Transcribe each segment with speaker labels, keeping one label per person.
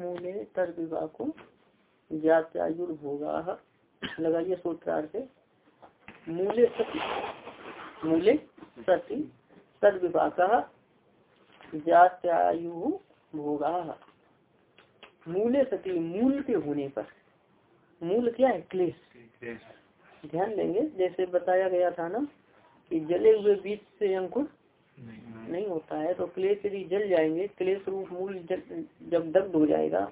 Speaker 1: मूले तर विवाको जात्यायुर्भोगा लगाइए सूत्रार्थ मूले सती मूले सती तद विपाक जात्यायु भोगा मूले सती मूल के होने पर। मूल क्या है? क्लेश। ध्यान देंगे जैसे बताया गया था ना कि जले हुए बीज से अंकुर नहीं नहीं। होता है तो क्लेश यदि जल जाएँगे क्लेश रूप मूल जब दग्ध हो जाएगा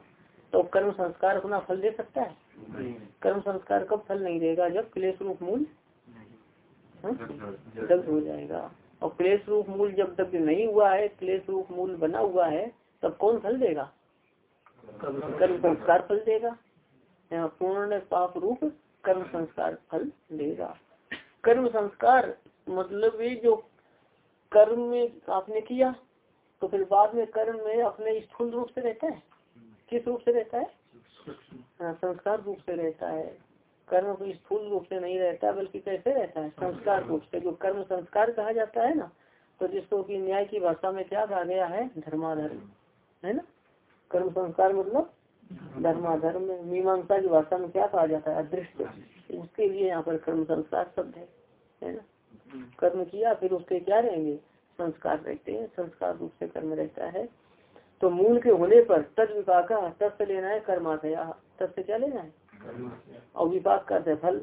Speaker 1: तो कर्म संस्कार अपना फल दे सकता है? कर्म संस्कार कब फल नहीं देगा? जब क्लेश रूप मूल दग्ध हो जाएगा। और क्लेश रूप मूल जब दग्ध नहीं हुआ है क्लेश रूप मूल बना हुआ है तब कौन फल देगा? कर्म संस्कार। फल देगा। पूर्ण पाप रूप कर्म संस्कार फल देगा। कर्म संस्कार मतलब ये जो कर्म में आपने किया तो फिर बाद में कर्म में अपने स्थूल रूप से रहता है? किस रूप से रहता है? हाँ संस्कार रूप से रहता है। कर्म को स्थूल रूप से नहीं रहता, बल्कि कैसे रहता है? संस्कार रूप से। जो कर्म संस्कार कहा जाता है ना तो जिसको कि न्याय की भाषा में क्या कहा गया है? धर्माधर्म। है ना? कर्म संस्कार मतलब धर्माधर्म मीमांसा की भाषा में क्या कहा जाता है? अदृष्ट। उसके लिए यहाँ पर कर्म संस्कार शब्द है ना? कर्म किया फिर उसके क्या रहेंगे? संस्कार रहते हैं संस्कार रूप से कर्म रहता है। तो मूल के होने पर तद विपाक से लेना है कर्माशया। से क्या लेना है? और विपाक का फल।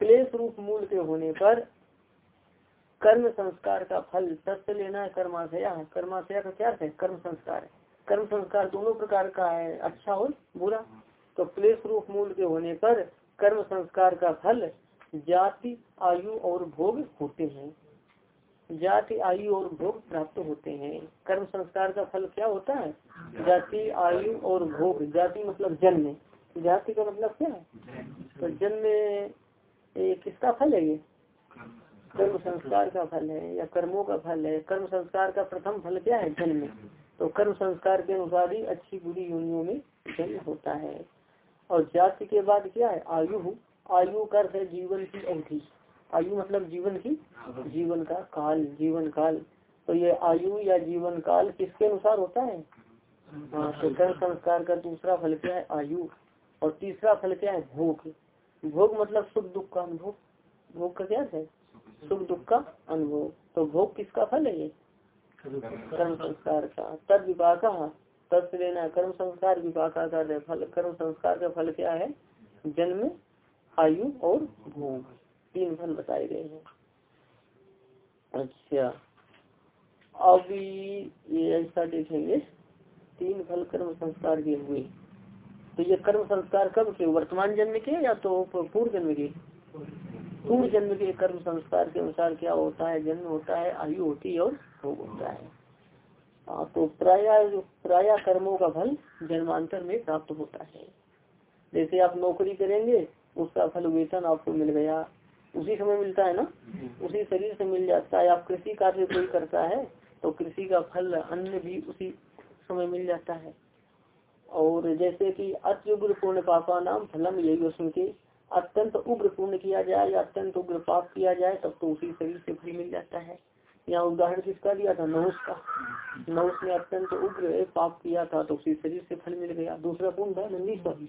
Speaker 1: क्लेश रूप मूल के होने पर कर्म संस्कार का फल से लेना है कर्माशया। कर्माशया का क्या है? कर्म संस्कार है। कर्म संस्कार दोनों प्रकार का है अच्छा और बुरा। तो क्लेश रूप मूल के होने पर कर्म संस्कार का फल जाति, आयु और भोग होते हैं। जाति, आयु और भोग प्राप्त होते हैं। कर्म संस्कार का फल क्या होता है? जाति, आयु और भोग। जाति मतलब जन्म। जाति का मतलब क्या है? तो जन्म किसका फल है ये? कर्म संस्कार का फल है या कर्मों का फल है? कर्म संस्कार का प्रथम फल क्या है? जन्म। तो कर्म संस्कार के अनुसार ही अच्छी बुरी यूनियों में जन्म होता है। और जाति के बाद क्या है? आयु। आयु कर है जीवन की अवधि। आयु मतलब जीवन की जीवन का काल, जीवन काल। तो ये आयु या जीवन काल किसके अनुसार होता है? हाँ तो कर्म संस्कार का दूसरा फल क्या है? आयु। और तीसरा फल क्या है? भोग। भोग मतलब सुख दुख का अनुभव। भोग का क्या है? सुख दुख का अनुभव। तो भोग किसका फल है ये? कर्म संस्कार का। तद विपाक से लेना कर्म संस्कार विपाक का फल कर्म संस्कार का फल क्या है? जन्म आयु और भोग तीन फल बताए गए हैं। अच्छा। अब ये ऐसा देखेंगे, तीन फल कर्म संस्कार के हुए। तो ये कर्म संस्कार कब के वर्तमान जन्म के या तो पूर्व जन्म के? पूर्व जन्म के कर्म संस्कार के अनुसार क्या होता है? जन्म होता है, आयु होती है और भोग होता है। हाँ तो प्राय प्राय कर्मों का फल जन्मांतर में प्राप्त होता है। जैसे आप नौकरी करेंगे उसका फल वेतन आपको मिल गया। उसी समय मिलता है ना? उसी शरीर से मिल जाता है। आप कृषि कार्य कोई करता है तो कृषि का फल अन्न भी उसी समय मिल जाता है। और जैसे कि अत्युग्र पूर्ण पापा नाम फलम यही उसमें के अत्यंत उग्र पूर्ण किया जाए या अत्यंत उग्र पाप किया जाए तब तो उसी शरीर से फल मिल जाता है। यहाँ उदाहरण किसका दिया था नहुस का नहुस ने अत्यंत उग्र पाप किया था तो उसी शरीर से फल मिल गया। दूसरा पूर्ण था नंदीश्वर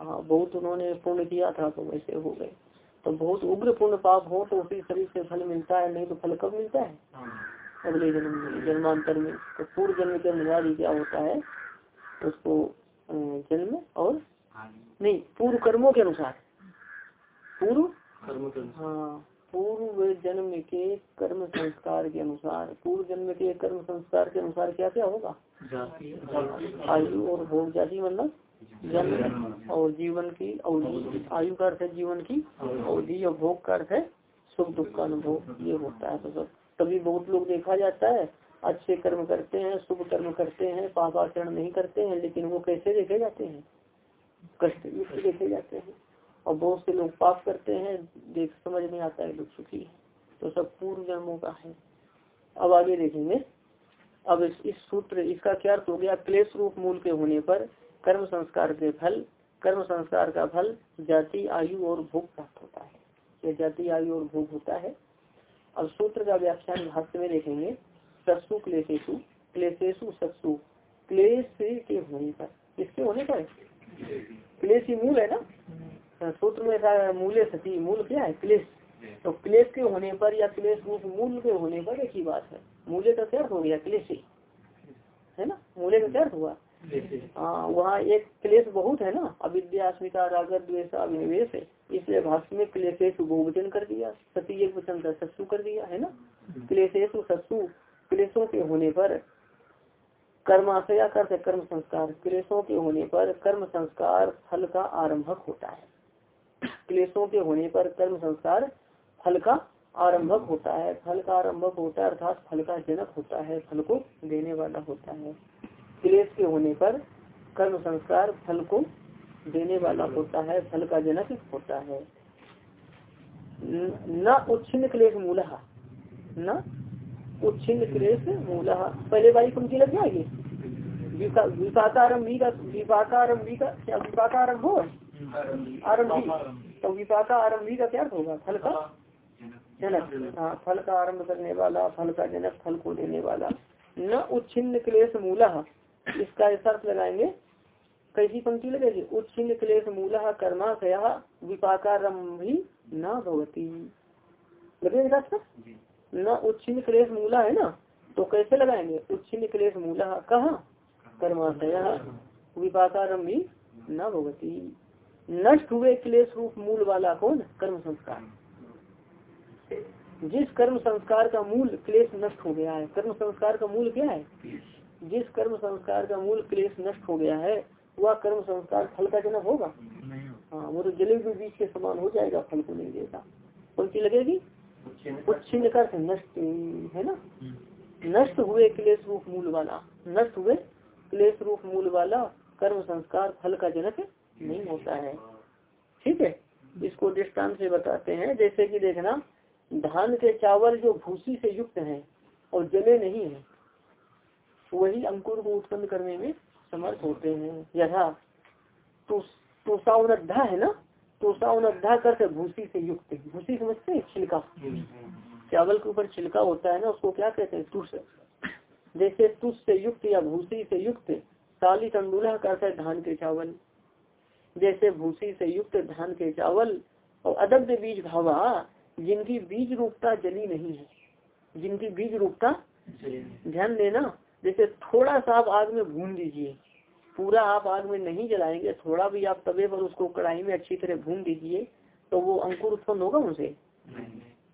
Speaker 1: हाँ बहुत उन्होंने पूर्ण किया था तो वैसे हो गए। तो बहुत उग्र पूर्ण पाप हो तो उसी शरीर से फल मिलता है नहीं तो फल कब मिलता है? अगले जन्म में जन्मांतर में। तो पूर्व जन्म के अनुसार ही क्या होता है? उसको जन्म और नहीं पूर्व कर्मों के अनुसार। पूर्व? हाँ। पूर्व जन्म के कर्म संस्कार के अनुसार पूर्व जन्म के कर्म संस्कार के अनुसार क्या क्या होगा? आयु और भोग जाति मतलब जन्म और जीवन की अवधि। आयु का अर्थ है जीवन की अवधि और भोग का अर्थ है सुख दुख का अनुभव। ये होता है तो सब। तभी बहुत लोग देखा जाता है अच्छे कर्म करते हैं शुभ कर्म करते हैं पापाचरण नहीं करते हैं लेकिन वो कैसे देखे जाते हैं? कष्ट युक्त देखे जाते हैं। और बहुत से लोग पाप करते हैं देख समझ में आता है लोग सुखी तो सब पूर्व जन्मों का है। अब आगे देखेंगे। अब इस, इस सूत्र इसका क्या अर्थ हो गया? क्लेश रूप मूल के होने पर कर्म संस्कार के फल कर्म संस्कार का फल जाति आयु और भोग प्राप्त होता है। यह जाति आयु और भोग होता है। अब सूत्र का व्याख्यान भाष्य में देखेंगे। सत्सु क्लेशेशु क्लेशेशु सत्सु क्लेश के होने पर। किसके होने पर? क्लेश मूल है ना? सूत्र में था मूल्य सती मूल क्या है? क्लेश। तो क्लेश के होने पर या क्लेश रूप मूल के होने पर एक ही बात है। मूल्य का क्या हो गया? क्लेश है। ना? मूल्य का क्या हुआ? हाँ वहाँ एक क्लेश बहुत है ना? अविद्या अस्मिता रागर द्वेष अभिनिवेश। इसलिए भाष्य में क्लेशेश बहुवचन कर दिया सती एक वचन का सत्सु कर दिया है ना? क्लेशेश सत्सु क्लेशों के होने पर कर्माशया कर कर्म संस्कार। क्लेशों के होने पर कर्म संस्कार फल का आरंभक होता है। क्लेशों के होने पर कर्म संस्कार फल का आरंभक होता है। फल का आरंभक होता है अर्थात फल का जनक होता है, फल को देने वाला होता है। क्लेश के होने पर कर्म संस्कार फल को देने वाला होता है, फल का जनक होता है। न उच्छिन्न क्लेश मूल, न उच्छिन्न क्लेश मूल। पहले वाली पंक्ति लग जाएगी? विपाकारंभी का विपाकारंभी का क्या विपाकारंभ हो आरंभी तो विपाका आरंभी का क्या होगा? फल का? जनक। हाँ फल का आरंभ करने वाला फल का जनक फल को देने वाला। न उच्छिन्न क्लेश मूला इसका अर्थ लगाएँगे। कैसी पंक्ति लगेगी? उच्छिन्न क्लेश मूल कर्माशया विपाकारंभी न भवती। लगेगा न उच्छिन्न क्लेश मूला है ना? तो कैसे लगाएँगे? उच्छिन्न क्लेश मूल कहा कर्माशया। विपाकारंभी न भवती। नष्ट हुए क्लेश रूप मूल वाला कौन? कर्म संस्कार। जिस कर्म संस्कार का मूल क्लेश नष्ट हो गया है कर्म संस्कार का मूल क्या है? जिस कर्म संस्कार का मूल क्लेश नष्ट हो गया है वह कर्म संस्कार फल का जनक होगा? हाँ वो तो जले हुए बीज के समान हो जाएगा फल को नहीं देगा कौन सी लगेगी उच्छिन्न कर नष्ट है ना? नष्ट हुए क्लेश रूप मूल वाला नष्ट हुए क्लेश रूप मूल वाला कर्म संस्कार फल का जनक नहीं होता है। ठीक है? इसको दृष्टांत से बताते हैं। जैसे कि देखना, धान के चावल जो भूसी से युक्त है और जले नहीं है, वही अंकुर को उत्पन्न करने में समर्थ होते हैं। यथा तुषावनद्धा है ना? तुषावनद्धा करते भूसी से युक्त भूसी समझते हैं? छिलका। चावल के ऊपर छिलका होता है ना, उसको क्या कहते हैं? तुष जैसे तुष से युक्त या भूसी से युक्त, ताली तंडुला करते है धान के चावल। जैसे भूसी से युक्त धान के चावल और अदब्य बीज भावा जिनकी बीज रूपता जली नहीं है। जिनकी बीज रूपता ध्यान देना जैसे थोड़ा सा आप आग में भून दीजिए पूरा आप आग में नहीं जलाएँगे थोड़ा भी आप तवे पर उसको कढ़ाई में अच्छी तरह भून दीजिए तो वो अंकुर उत्पन्न होगा उनसे।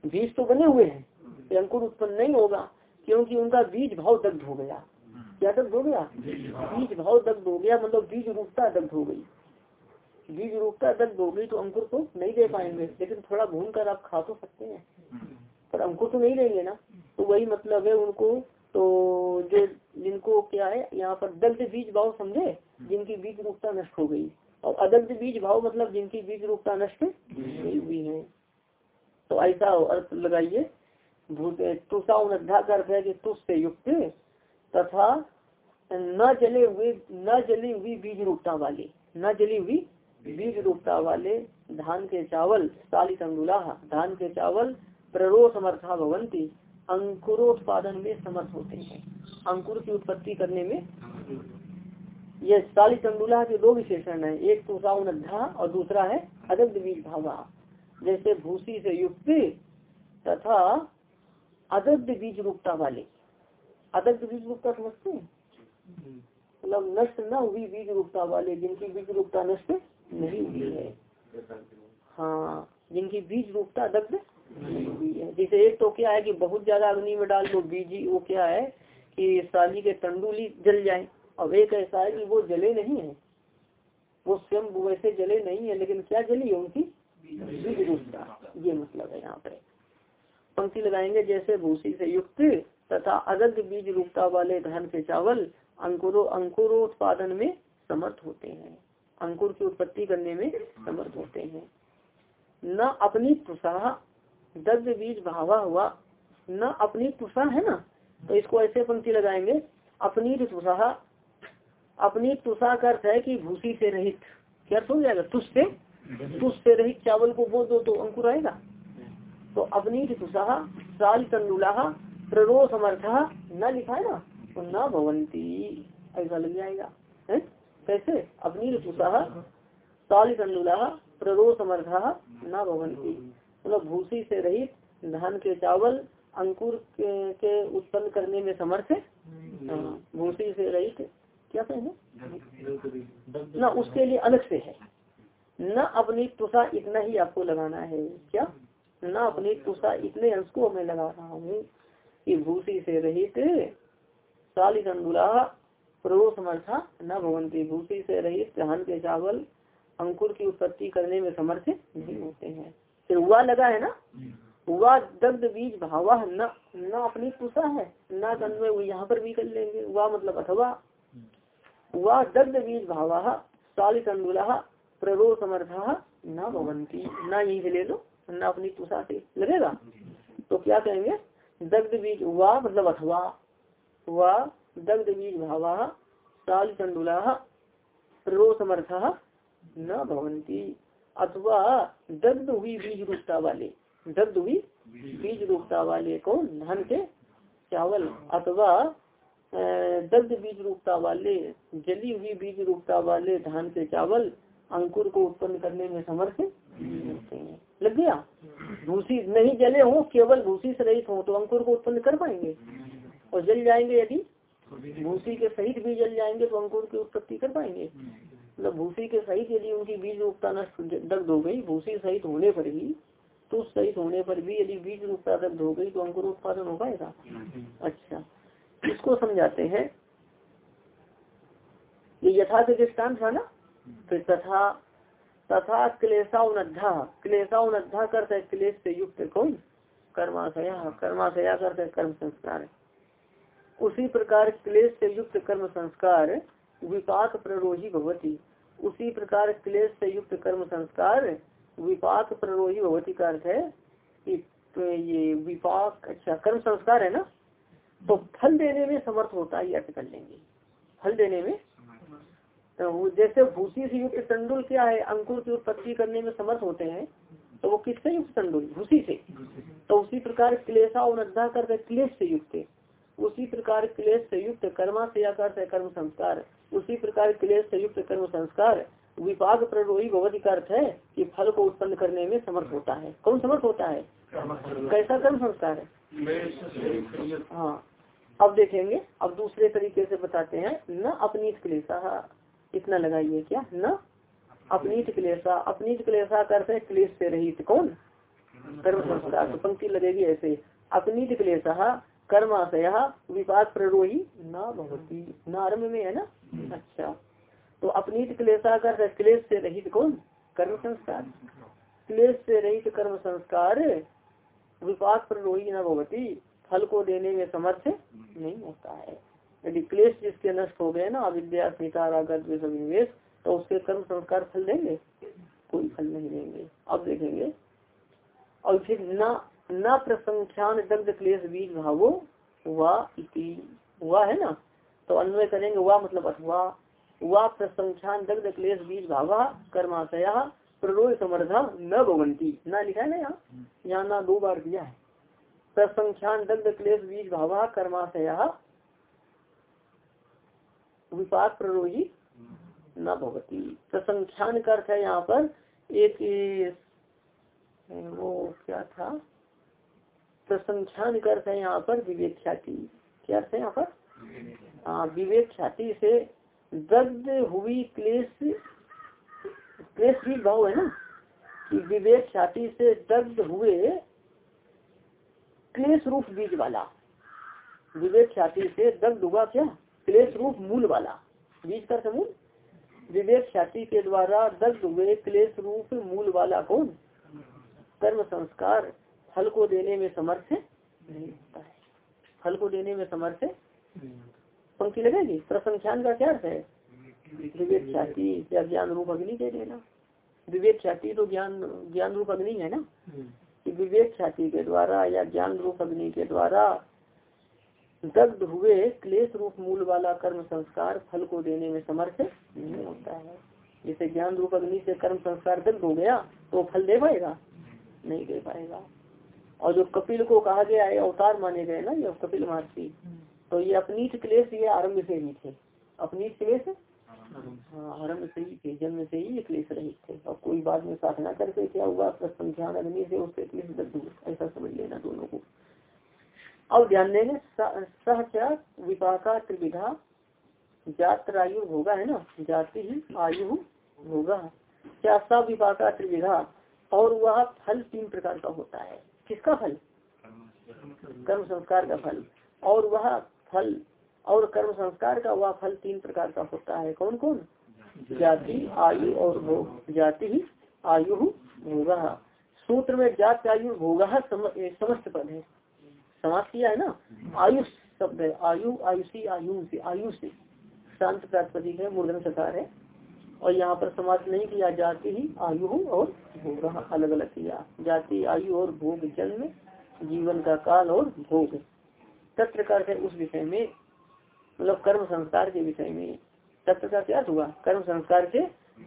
Speaker 1: बीज तो बने हुए हैं तो अंकुर उत्पन्न नहीं होगा क्योंकि उनका बीज भाव दग्ध हो गया। क्या दग्ध हो गया? बीज भाव दग्ध हो गया मतलब बीज रूपता दग्ध हो गई। बीज दग्ध हो गई तो अंकुर तो नहीं दे पाएँगे। लेकिन थोड़ा भून कर आप खा तो सकते हैं। पर अंकुर तो नहीं लेंगे ना। तो वही मतलब है उनको तो जो जिनको क्या है, यहाँ पर दग्ध बीज भाव समझे, जिनकी बीज रूपता नष्ट हो गई। और अदग्ध बीज भाव मतलब जिनकी बीज रूपता नष्ट नहीं हुई है। तो ऐसा अर्थ लगाइए तुषा उन्धा का अर्थ कि तुष से युक्त तथा न जले हुए, न जली हुई बीज रूपता वाले, न जली हुई बीज रूपता वाले धान के चावल साली तंगुला धान के चावल प्ररो समर्था भवंती अंकुरोत्पादन में समर्थ होते हैं। अंकुर की उत्पत्ति करने में यह साली तंडुला के दो विशेषण है। एक तो साउनधा और दूसरा है अदग्ध बीज भावा। जैसे भूसी से युक्त तथा अदग्ध बीज रूपता वाले। अदग्ध बीज रूपता समझते हैं? मतलब नष्ट न हुई बीज रूपता वाले जिनकी बीज रूपता नष्ट नहीं हुई है। हाँ जिनकी बीज रूपता दग्ध जैसे एक तो क्या है कि बहुत ज़्यादा अग्नि में डाल दो बीजी वो क्या है कि साली के तंडुली जल जाए। अब एक ऐसा है कि वो जले नहीं है। वो स्वयं वैसे जले नहीं है, लेकिन क्या जली है उनकी? बीज रूपता ये मतलब है यहाँ पे। पंक्ति लगाएँगे, जैसे भूसी से युक्त तथा अदग्ध बीज रूपता वाले धन के चावल अंकुरो अंकुरोत्पादन में समर्थ होते हैं। अंकुर की उत्पत्ति करने में समर्थ होते हैं। न अपनी तुषा, दग्ध बीज भावा हुआ, न अपनी तुषा है ना? तो इसको ऐसे पंक्ति लगाएँगे, अपनी तुषा अपनी तुषा का अर्थ है कि भूसी से रहित। क्या अर्थ हो जाएगा? तुष से? तुष से रहित चावल को बो दो तो अंकुर आएगा। तो अपनी तुषा, साल कंडुला प्ररो समर्थ, न लिखा है ना? तो न भवंती। ऐसा लग जाएगा। है? कैसे? अपनी तुषा साल कंडुला प्ररो समर्थ न भवंती मतलब भूसी से रहित धान के चावल अंकुर के, के उत्पन्न करने में समर्थ है? हाँ, भूसी से रहित क्या कहेंगे? न उसके लिए अलग से है। न अपनी तुषा इतना ही आपको लगाना है। क्या? न अपनी तुषा इतने अंश को मैं लगा रहा हूँ कि भूसी से रहित सालिक प्रभु समर्था न भवंती। भूसी से रहित धान के चावल अंकुर की उत्पत्ति करने में समर्थ नहीं होते हैं। फिर हुआ लगा है ना? हुआ दग्ध बीज भावा न न अपनी तुषा है न तन्वय यहाँ पर भी कर लेंगे। हुआ मतलब अथवा। हुआ दग्ध बीज भावा सालिक अंडुला प्ररो समर्था न भवंती। न यही से ले लो न अपनी तुषा से। लगेगा? तो क्या कहेंगे? दग्ध बीज हुआ मतलब अथवा। हुआ दग्ध बीज भावा साल चंडुला प्ररो समर्था न भवंती अथवा दग्ध हुई बीज रूपता वाले दग्ध हुई बीज रूपता वाले को धन के चावल। अथवा दग्ध बीज रूपता वाले जली हुई बीज रूपता वाले धान के चावल, अंकुर को उत्पन्न करने में समर्थ हैं। लग गया? भूसी नहीं जले हो, केवल भूसी से रहित हो तो अंकुर को उत्पन्न कर पाएँगे? और जल जाएँगे यदि? भूसी के सहित भी जल जाएँगे तो अंकुर की उत्पत्ति कर पाएँगे। मतलब भूसी के सहित यदि उनकी बीज रूपता नष्ट दग्ध हो गई, भूसी सहित होने पर भी तो सहित होने पर भी यदि बीज रूपता दग्ध हो गई तो अंकुर उत्पादन हो पाएगा। अच्छा इसको समझाते हैं। ये यथार्थ दृष्टांत था ना? फिर तथा तथा क्लेशाउनद्धा क्लेशाउनद्धा करते क्लेश से युक्त कौन कर्माशया कर्माशया करते कर्म संस्कार। उसी प्रकार क्लेश से युक्त कर्म संस्कार विपाक प्ररोही भवती। उसी प्रकार क्लेश से युक्त कर्म संस्कार विपाक प्ररोही भवती का अर्थ है कि तो ये विपाक अच्छा कर्म संस्कार है ना? तो फल देने में समर्थ होता है अर्थ कर लेंगे। फल देने में? तो जैसे भूसी से युक्त तंडुल क्या है? अंकुर की उत्पत्ति करने में समर्थ होते हैं तो वो किससे युक्त तंडुल भूसी से। तो उसी प्रकार क्लेशा उन्धा करते क्लेश से युक्त उसी प्रकार क्लेश से युक्त कर्मा से करते कर्म संस्कार। उसी प्रकार क्लेश से युक्त कर्म संस्कार विपाक प्ररोही भगवती का अर्थ है कि फल को उत्पन्न करने में समर्थ होता है। कौन समर्थ होता है? कैसा कर्म संस्कार? है हाँ अब देखेंगे। अब दूसरे तरीके से बताते हैं। न अपनी क्लेशा। इतना लगाइए क्या? न अपनीत क्लेशा। अपनीत क्लेशा करते क्लेश से रहित। कौन? कर्म संस्कार। तो पंक्ति लगेगी ऐसे। अपनीत क्लेशा। कर्माशय विपाक प्ररोही न में है ना? अच्छा। तो अपनीत क्लेशा कर क्लेश से रहित कौन? कर्म संस्कार। क्लेश से रहित कर्म संस्कार विपाक प्ररोही न भगवती फल को देने में समर्थ नहीं होता है। यदि क्लेश जिसके नष्ट हो गए ना, अविद्या तो उसके कर्म संस्कार फल देंगे? कोई फल नहीं देंगे। अब देखेंगे। और फिर न न प्रसंख्यान दग्ध क्लेश बीज भावो हुआ है ना? तो अन्वय करेंगे हुआ मतलब अथवा, हुआ प्रसंख्यान दग्ध क्लेश बीज भावा कर्माशया प्ररोह समर्था न भवंती न लिखा है ना यहाँ? यहाँ ना दो बार दिया है। प्रसंख्यान दग्ध क्लेश बीज भावा कर्माशया विपाक प्ररोही न भवती। प्रसंख्यान का अर्थ है यहाँ पर एक वो क्या था? प्रसंख्यान का अर्थ है यहाँ पर विवेक ख्याति। क्या अर्थ है यहाँ पर? हाँ विवेक ख्याति से दग्ध हुई क्लेश क्लेश भी भाव है ना? कि विवेक ख्याति से दग्ध हुए क्लेश रूप बीज वाला। विवेक ख्याति से दग्ध हुआ क्या? क्लेश रूप मूल वाला। बीज का समूल विवेक ख्याति के द्वारा दग्ध हुए क्लेश रूप मूल वाला कौन? कर्म संस्कार। फल को देने में समर्थ नहीं होता है। फल को देने में समर्थ पंक्ति लगेगी? प्रसंख्यान का क्या अर्थ है? विवेक ख्याति या ज्ञान रूप अग्नि दे देना विवेक ख्याति तो ज्ञान ज्ञान रूप अग्नि है ना? कि विवेक ख्याति के द्वारा या ज्ञान रूप अग्नि के द्वारा दग्ध हुए क्लेश रूप मूल वाला कर्म संस्कार फल को देने में समर्थ नहीं होता है। जैसे ज्ञान रूप अग्नि से कर्म संस्कार दग्ध हो गया तो फल दे पाएगा? नहीं दे पाएगा। और जो कपिल को कहा गया है अवतार माने गए ना ये कपिल महर्षि। तो ये अपनी क्लेश ये आरंभ से ही थे। अपनी क्लेश? हाँ आरंभ से ही थे जन्म से ही क्लेश रहित थे। और कोई बाद में साधना करके क्या हुआ? संख्यान अग्नि से उससे क्लेश दूर ऐसा समझ लेना दोनों को। अब ध्यान देंगे सह क्या विपाका त्रिविधा। जात आयु होगा है ना? जाति ही आयु होगा। क्या सब विपाका त्रिविधा? और वह फल तीन प्रकार का होता है। किसका फल? कर्म संस्कार का फल। और वह फल, और कर्म संस्कार का वह फल तीन प्रकार का होता है। कौन कौन जाति, आयु और भोग। जाति ही आयु भोग। सूत्र में जाति, आयु, भोग समस्त पद है। समाप्त किया है ना? आयुष शब्द है। आयु आयुषी आयु से आयु से। शांत प्रातिपदिक है, मूर्धन सकार है। और यहाँ पर समाप्त नहीं किया, जाति ही आयु और भोग अलग अलग किया। जाति, आयु और भोग, जन्म, जीवन का काल और भोग। तत्र का उस विषय में मतलब कर्म संस्कार के विषय में का क्या हुआ। कर्म संस्कार के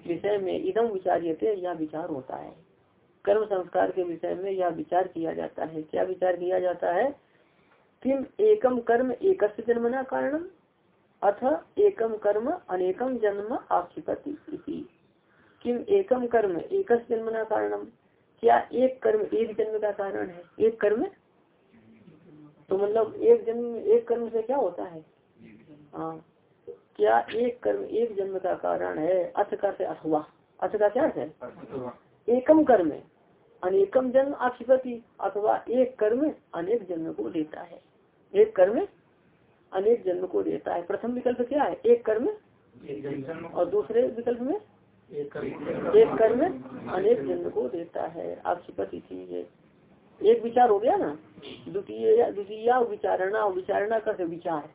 Speaker 1: विषय में इदम विचार्य यह विचार होता है। कर्म संस्कार के विषय में यह विचार किया जाता है। क्या विचार किया जाता है? किम एकम कर्म एक जन्मना कारण अथ एकम कर्म अनेकम जन्म आक्षिपति किम एकम कर्म? एक जन्मना कारणम। क्या एक कर्म एक जन्म का कारण है? एक कर्म? तो मतलब एक जन्म, एक कर्म से क्या होता है? हाँ। क्या एक कर्म एक जन्म का कारण है? अथ का से अथवा अथ का क्या है? एकम कर्म अनेकम जन्म आक्षिपति। अथवा एक कर्म अनेक जन्म को देता है। एक कर्म अनेक जन्म को देता है। प्रथम विकल्प क्या है? एक कर्म और दूसरे विकल्प में? एक कर्म। अनेक जन्म को देता है। आक्षिपति चीज़ है एक विचार हो गया ना? द्वितीय द्वितीय विचारणा विचारणा कर विचार।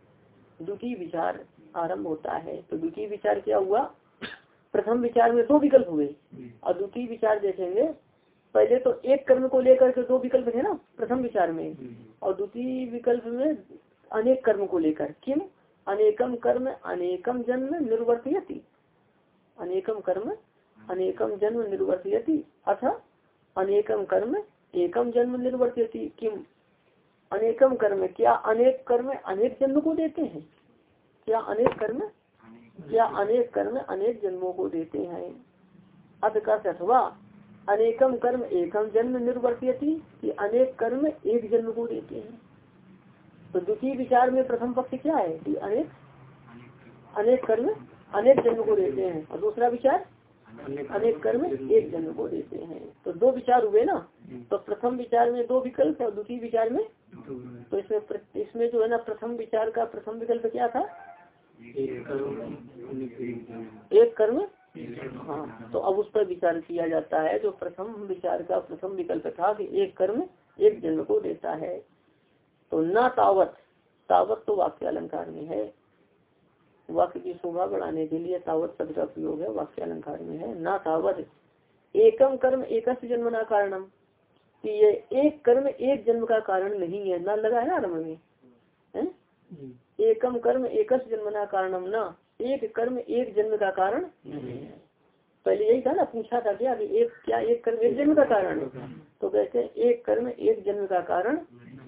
Speaker 1: द्वितीय विचार आरंभ होता है। तो द्वितीय विचार क्या हुआ? प्रथम विचार में दो विकल्प हुए। और द्वितीय विचार देखेंगे। पहले तो एक कर्म को लेकर के दो विकल्प थे ना प्रथम विचार में। और द्वितीय विकल्प में अनेक कर्म को लेकर। किम? अनेकम कर्म अनेकम जन्म निर्वर्तयति। अनेकम कर्म अनेकम जन्म निर्वर्तयति। अथ अनेकम कर्म एकम जन्म निर्वर्तयति। किम? अनेकम कर्म, क्या अनेक कर्म अनेक जन्म को देते हैं? क्या अनेक कर्म, क्या अनेक कर्म अनेक जन्मों को देते हैं? अथ का अथवा अनेकम कर्म एकम जन्म निर्वर्तयति कि अनेक कर्म एक जन्म को देते हैं। तो द्वितीय विचार में प्रथम पक्ष क्या है कि अनेक अनेक कर्म, अनेक जन्म को देते हैं। और दूसरा विचार, अनेक कर्म एक जन्म को देते हैं। तो दो विचार हुए ना? तो प्रथम विचार में दो विकल्प और द्वितीय विचार में तो इसमें इसमें जो है ना प्रथम विचार का प्रथम विकल्प क्या था? एक कर्म। हाँ तो अब उस पर विचार किया जाता है जो प्रथम विचार का प्रथम विकल्प था कि एक कर्म एक जन्म को देता है। तो न तावत तावत तो वाक्य अलंकार में है। वाक्य की शोभा बढ़ाने के लिए तावत शब्द का प्रयोग है वाक्य अलंकार में है। न तावत एकम कर्म एक जन्मना कारणम। कि ये एक कर्म एक जन्म का कारण नहीं है न लगा है ना आरंभ में? है? एकम कर्म एक जन्मना कारणम न एक कर्म एक जन्म का कारण पहले यही था ना पूछा था क्या कि एक क्या एक कर्म एक जन्म का कारण तो कहते हैं एक कर्म एक जन्म का कारण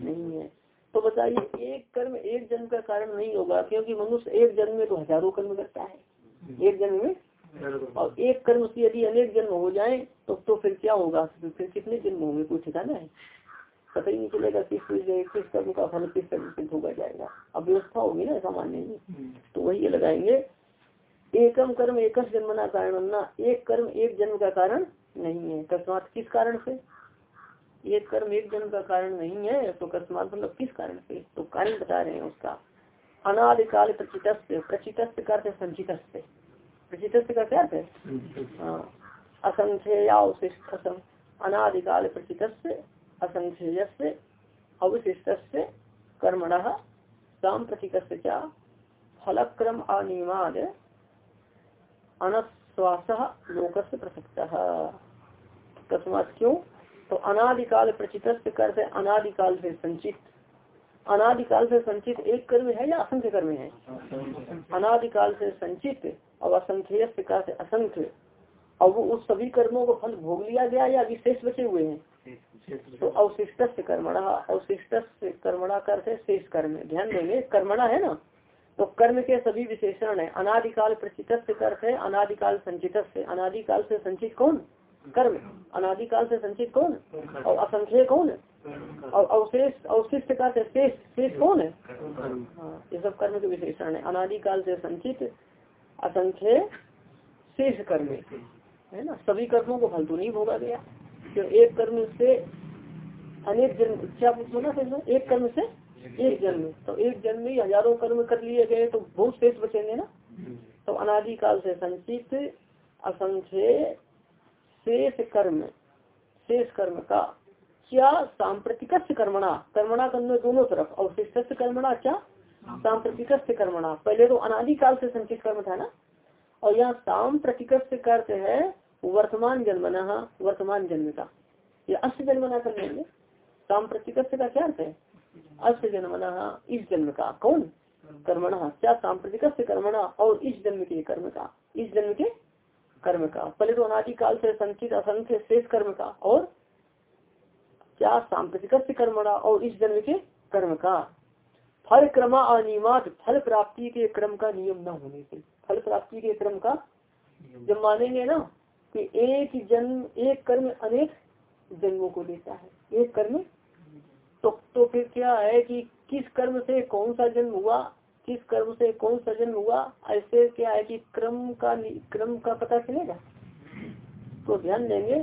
Speaker 1: नहीं है। तो बताइए, एक कर्म एक जन्म का कारण नहीं होगा, क्योंकि मनुष्य एक जन्म में तो हज़ारों कर्म करता है। एक जन्म में? और एक कर्म से यदि अनेक जन्म हो जाए तो तो फिर क्या होगा? फिर कितने जन्म होंगे? कुछ ठिकाना है? पता ही नहीं चलेगा किस किस कर्म का फल किस कर्म से भोगा जाएगा। अब व्यवस्था होगी ना सामान्य में तो वही लगाएँगे, एकम कर्म एक जन्मना कारण ना एक कर्म एक जन्म का कारण नहीं है। तस्मात किस कारण से? एक कर्म एक जन्म का कारण नहीं है तो कस्मात मतलब किस कारण से? तो कारण बता रहे हैं उसका। अनादिकाल प्रचित प्रचित का संचित प्रचित का क्या है? हाँ असंख्य अनादिकाल प्रचित असंख्य अवशिष्ट कर्मण साम प्रतीक क्या फलक्रम अनिमाद अनश्वास लोक से प्रसक्त। तस्मात क्यों? तो अनादिकाल प्रचित करते अनादिकाल से संचित। अनादिकाल से संचित एक कर्म है या असंख्य कर्म है? अनादिकाल से संचित और असंख्य का से असंख्य। और वो उस सभी कर्मों को फल भोग लिया गया या विशेष बचे हुए हैं? तो अवशिष्ट कर्मणा अवशिष्ट कर्मणा कर से शेष कर्म ध्यान देंगे, कर्मणा है ना? तो कर्म के सभी विशेषण है। अनादिकाल प्रचित से अनादिकाल संचित अनादिकाल से संचित कौन? कर्म। अनादिकाल से संचित कौन? और असंख्य कौन? है और अवशेष, अवशिष्ट का शेष शेष कौन है? ये सब कर्म के विशेषण है। अनादिकाल से संचित, असंख्य, शेष कर्म। है ना? सभी कर्मों को फल तो नहीं भोगा गया। क्यों? एक कर्म से अनेक जन्म। क्या सुना फिर एक कर्म से एक जन्म। तो एक जन्म में हज़ारों कर्म कर लिए गए तो बहुत शेष बचेंगे ना? तो अनादिकाल से संचित, असंख्य शेष कर्म शेष कर्म का क्या सांप्रतिक कर्मणा? कर्मणा करने दोनों तरफ़ अवशिष्ट कर्मणा क्या? सांप्रतिक कर्मणा। पहले तो अनादिकाल से संचित कर्म था ना? और यहाँ सांप्रतिक अर्थ है वर्तमान जन्मना, वर्तमान जन्म का। ये अस्त जन्मना कर लेंगे। सांप्रतिक का क्या अर्थ है? अस्त जन्मना, इस जन्म का। कौन? कर्मणा। क्या सांप्रतिक कर्मणा और इस जन्म के कर्म का? इस जन्म के कर्म का। पहले तो अनादिकाल से संचित असंख्य शेष कर्म का। और क्या सांप्रतिक कर्मणा और इस जन्म के कर्म का। फल क्रमा अनियमात फल प्राप्ति के क्रम का नियम न होने से। फल प्राप्ति के क्रम का जब मानेंगे ना कि एक जन्म एक कर्म अनेक जन्मों को देता है। एक कर्म? तो तो फिर क्या है कि किस कर्म से कौन सा जन्म हुआ? किस कर्म से कौन सा जन्म हुआ, ऐसे क्या है कि क्रम का क्रम का पता चलेगा? तो ध्यान देंगे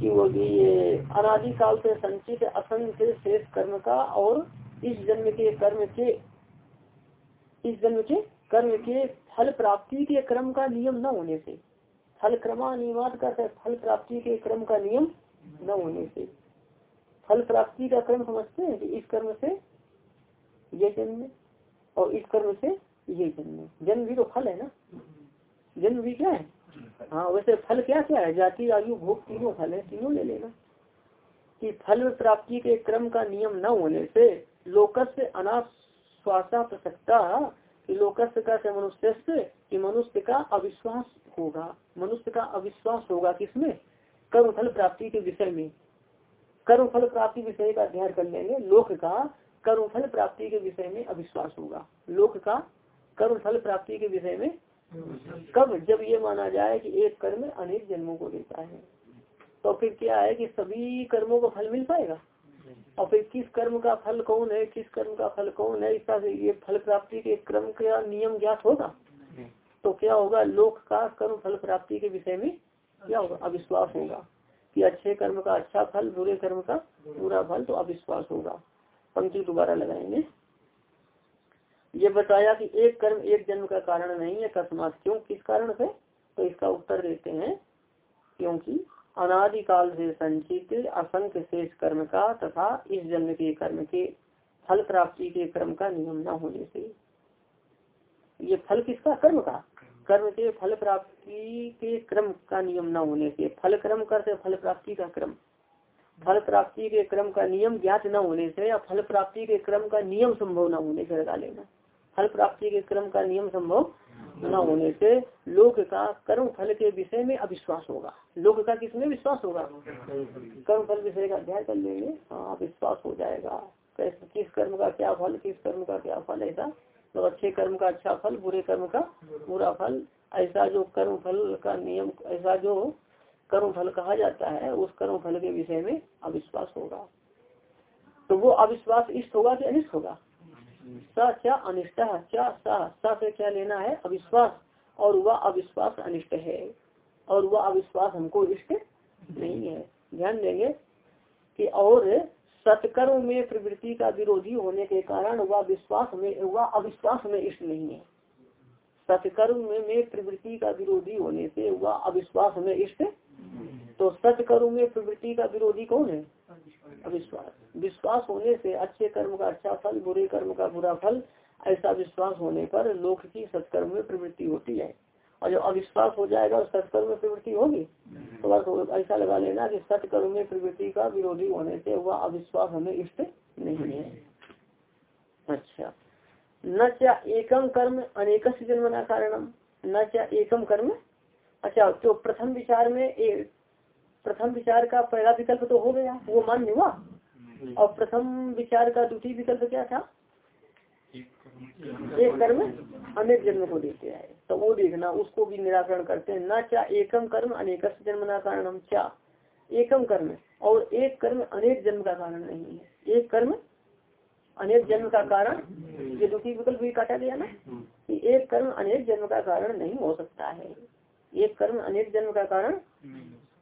Speaker 1: कि वो ये अनादिकाल से संचित असंख्य शेष कर्म का और इस जन्म के कर्म के, इस जन्म के कर्म के फल प्राप्ति के क्रम का नियम न होने से, फल क्रमानिवाद का फल प्राप्ति के क्रम का नियम न होने से। फल प्राप्ति का क्रम समझते हैं कि इस कर्म से ये जन्म और इस कर्म से ये जन्म जन्म भी तो फल है ना। जन्म भी क्या है? हाँ वैसे फल क्या क्या है? जाति, आयु, भोग, तीनों फल है, तीनों ले लेना। कि फल प्राप्ति के क्रम का नियम न होने से लोकस अनाश्वासा प्रसक्ता लोकस का से मनुष्य कि मनुष्य का अविश्वास होगा। मनुष्य का अविश्वास होगा किसमें? कर्म फल प्राप्ति के विषय में। कर्म फल प्राप्ति विषय का अध्ययन कर लेंगे लोक का कर्म फल प्राप्ति के विषय में अविश्वास होगा। लोक का कर्म फल प्राप्ति के विषय में कब जब ये माना जाए कि एक कर्म अनेक जन्मों को देता है तो फिर क्या है कि सभी कर्मों को फल मिल पाएगा? और फिर किस कर्म का फल कौन है, किस कर्म का फल कौन है, इस तरह से ये फल प्राप्ति के क्रम का नियम ज्ञात होगा? तो क्या होगा, लोक का कर्म फल प्राप्ति के विषय में क्या होगा? अविश्वास होगा कि अच्छे कर्म का अच्छा फल, बुरे कर्म का बुरा फल तो अविश्वास होगा। पंक्ति दोबारा लगाएँगे। ये बताया कि एक कर्म एक जन्म का कारण नहीं है कस्मात क्यों, किस कारण से? तो इसका उत्तर देते हैं, क्योंकि अनादिकाल से संचित असंख्य शेष कर्म का तथा इस जन्म के कर्म के, फल प्राप्ति के क्रम का नियम न होने से। ये फल किसका? कर्म का। कर्म के फल प्राप्ति के क्रम का नियम न होने से। फल क्रम कर फल प्राप्ति का क्रम। फल प्राप्ति के क्रम का नियम ज्ञात न होने से या फल प्राप्ति के क्रम का नियम संभव न होने से लगा लेना। फल प्राप्ति के क्रम का नियम संभव न होने से लोक का कर्म फल के विषय में अविश्वास होगा। लोक का किसमें विश्वास होगा? कर्म फल विषय का अध्याय कर लेंगे। हाँ विश्वास हो जाएगा। किस कर्म का क्या फल, किस कर्म का क्या फल, ऐसा? तो अच्छे कर्म का अच्छा फल, बुरे कर्म का बुरा फल, ऐसा जो कर्म फल का नियम, ऐसा जो कर्म फल कहा जाता है, उस कर्म फल के विषय में अविश्वास होगा। तो वो अविश्वास इष्ट होगा कि अनिष्ट होगा? स क्या अनिष्ट क्या सा? से क्या लेना है? अविश्वास। और वह अविश्वास अनिष्ट है। और वह अविश्वास हमको इष्ट नहीं है। ध्यान देंगे कि और सत्कर्म में प्रवृत्ति का विरोधी होने के कारण वह विश्वास में, वह अविश्वास में इष्ट नहीं है। सत्कर्म में प्रवृत्ति का विरोधी होने से वह अविश्वास में इष्ट तो सत्कर्म में प्रवृत्ति का विरोधी कौन है? अविश्वास। विश्वास होने से अच्छे कर्म का अच्छा फल, बुरे कर्म का बुरा फल, ऐसा विश्वास होने पर लोक की सत्कर्म में प्रवृत्ति होती है। और जब अविश्वास हो जाएगा और सत्कर्म में प्रवृत्ति होगी तो बस ऐसा लगा लेना कि सत्कर्म में प्रवृत्ति का विरोधी होने से वह अविश्वास हमें इष्ट नहीं है। अच्छा। न क्या एकम कर्म अनेक जन्मना कारणम न क्या एकम कर्म अच्छा तो प्रथम विचार में एक प्रथम विचार का पहला विकल्प तो हो गया वो मान्य हुआ? और प्रथम विचार का द्वितीय विकल्प क्या था? एक कर्म अनेक जन्म को देते हैं। तो वो देखना उसको भी निराकरण करते हैं। ना क्या एकम कर्म अनेक जन्म ना कारण हम क्या? एकम कर्म और एक कर्म अनेक जन्म का कारण नहीं है। एक कर्म अनेक जन्म का कारण ये द्वितीय विकल्प भी काटा गया ना कि एक कर्म अनेक जन्म का कारण नहीं हो सकता है। एक कर्म अनेक जन्म का कारण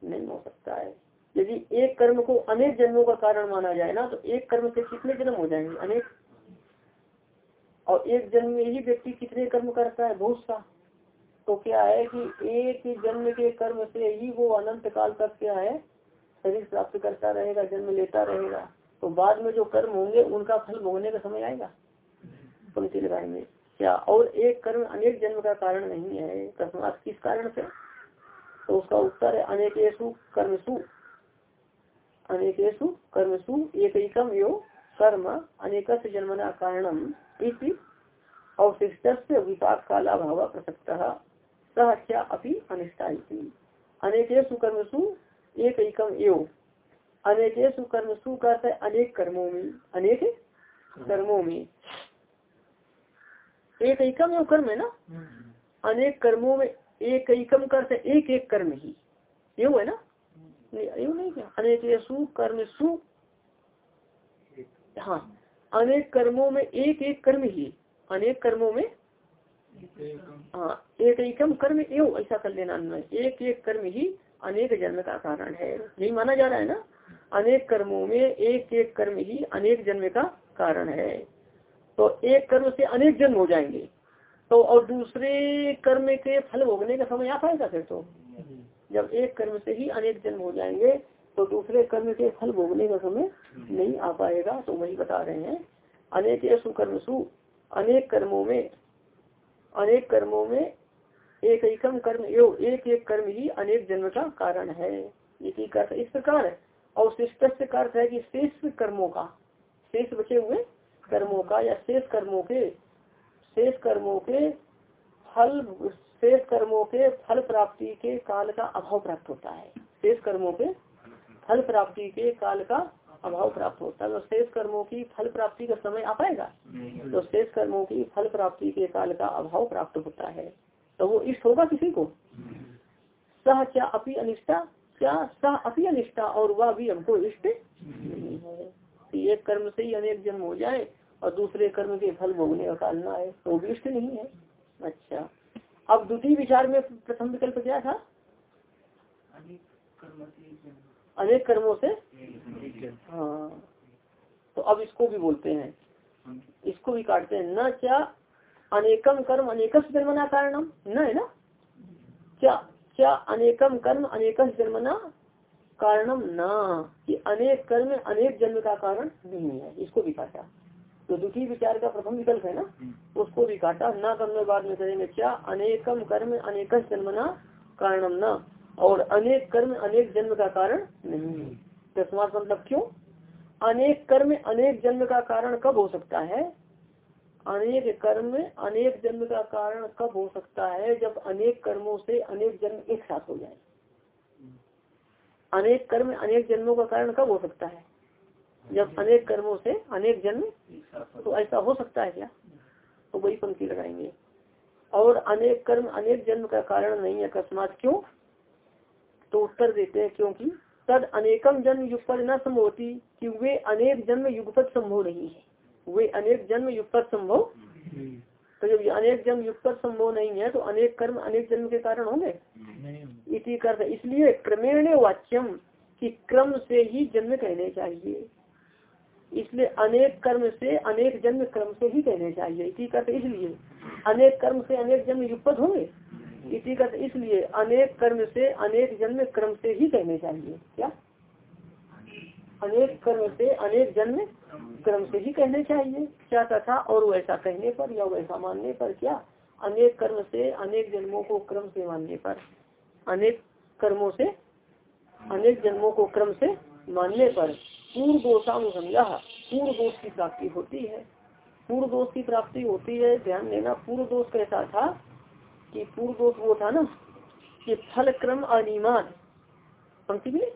Speaker 1: नहीं हो सकता है। यदि एक कर्म को अनेक जन्मों का कारण माना जाए ना तो एक कर्म से कितने जन्म हो जाएँगे? अनेक। और एक जन्म में ही व्यक्ति कितने कर्म करता है? बहुत सा। तो क्या है कि एक ही जन्म के कर्म से ही वो अनंत काल तक क्या है? शरीर प्राप्त करता रहेगा जन्म लेता रहेगा। तो बाद में जो कर्म होंगे उनका फल भोगने का समय आएगा। पंक्ति लगाएँगे। क्या? और एक कर्म अनेक जन्म का कारण नहीं है। तस्मात किस कारण से? तो उसका उत्तर है अनेकेशु कर्मसु। अनेकेशु कर्मसु एक एकम यो कर्म अनेक जन्मना कारणम इति अवशिष्ट से विपाक काला भाव प्रसक्त। सह क्या अपनी अनिष्टा अनेकेशु कर्मसु एक एकम एव अनेकेशु कर्मसु का अनेक कर्मों में अनेक कर्मों में एक एकम एवं कर्म है ना? अनेक कर्मों में एक एकम कर एक एक कर्म ही। ये है ना? यूँ नहीं क्या? अनेक कर्म सु। हाँ अनेक कर्मों में एक एक कर्म ही। अनेक कर्मों में हाँ एक एकम कर्म एवं ऐसा कर लेना एक एक कर्म ही अनेक जन्म का कारण है। यही माना जा रहा है ना? अनेक कर्मों में एक एक कर्म ही अनेक जन्म का कारण है। तो एक कर्म से अनेक जन्म हो जाएँगे। तो और दूसरे कर्म के फल भोगने का समय आ पाएगा फिर तो। जब एक कर्म से ही अनेक जन्म हो जाएँगे तो दूसरे कर्म के फल भोगने का समय नहीं आ पाएगा तो वही बता रहे हैं। अनेक सुकर्म सु, अनेक कर्मों में, अनेक कर्मों में एक एकम कर्म यो एक एक कर्म ही अनेक जन्म का कारण है। इसी का इस प्रकार और शिष्ट का अर्थ है कि शेष कर्मों का शेष बचे हुए कर्मों का या शेष कर्मों के शेष कर्मों के फल शेष कर्मों के फल प्राप्ति के काल का अभाव प्राप्त होता है। शेष कर्मों के फल प्राप्ति के काल का अभाव प्राप्त होता है। तो शेष कर्मों की फल प्राप्ति का समय आ पाएगा? तो शेष कर्मों की फल प्राप्ति के काल का अभाव प्राप्त होता है। तो वो इष्ट होगा किसी को? सह क्या अपी अनिष्टा? क्या सह अपी अनिष्टा? और वह भी हमको इष्ट नहीं है। एक कर्म से ही अनेक जन्म हो जाए और दूसरे कर्म के फल भोगने का काल ना है तो भी इष्ट नहीं है। अच्छा। अब द्वितीय विचार में प्रथम विकल्प क्या था? अनेक कर्मों से हाँ। तो अब इसको भी बोलते हैं। इसको भी काटते हैं। न क्या अनेकम कर्म अनेक जन्मना कारणम? न, है ना? क्या क्या अनेकम कर्म अनेक जन्मना कारणम? न। कि अनेक कर्म अनेक जन्म का कारण नहीं है। इसको भी काटा। तो द्वितीय विचार का प्रथम विकल्प है ना तो उसको भी काटा न करने बाद में करेंगे क्या? अनेकम कर्म अनेक जन्मना कारणम न। और अनेक कर्म अनेक जन्म का कारण नहीं। दसवां मतलब क्यों? अनेक कर्म अनेक जन्म का कारण कब हो सकता है? अनेक कर्म अनेक जन्म का कारण कब हो सकता है? जब अनेक कर्मों से अनेक जन्म एक साथ हो जाए। अनेक कर्म अनेक जन्मों का कारण कब हो सकता है? जब अनेक कर्मों से अनेक जन्म तो ऐसा हो सकता है क्या? तो वही पंक्ति लगाएँगे। और अनेक कर्म, अनेक जन्म का कारण नहीं है अकस्मात, क्यों? तो उत्तर देते हैं, क्योंकि तद अनेकम जन्म युग पर न संभवती कि वे अनेक जन्म युगपद संभव नहीं है। वे अनेक जन्म युगपद संभव तो जब अनेक जन्म युगपद संभव नहीं है तो अनेक कर्म, अनेक जन्म के कारण होंगे? इसी कर इसलिए क्रमेण वाच्यम कि क्रम से ही जन्म कहने चाहिए। इसलिए अनेक कर्म से, अनेक जन्म क्रम से ही कहने चाहिए। इसी करते इसलिए, अनेक कर्म से अनेक जन्म युगपत होंगे। इसी करते इसलिए अनेक कर्म से, अनेक जन्म क्रम से ही कहने चाहिए। क्या? अनेक कर्म से, अनेक जन्म क्रम से ही कहने चाहिए। क्या कथा और वैसा कहने पर या वैसा मानने पर क्या? अनेक कर्म से, अनेक जन्मों को क्रम से मानने पर। अनेक कर्मों से, अनेक जन्मों को क्रम से मानने पर। पूर्व दोषानुसंज्ञा पूर्व दोष की प्राप्ति होती है। पूर्व दोष की प्राप्ति होती है, ध्यान देना पूर्व दोष कैसा था कि पूर्व दोष वो था ना कि फल क्रम अनिमान। पंक्ति में?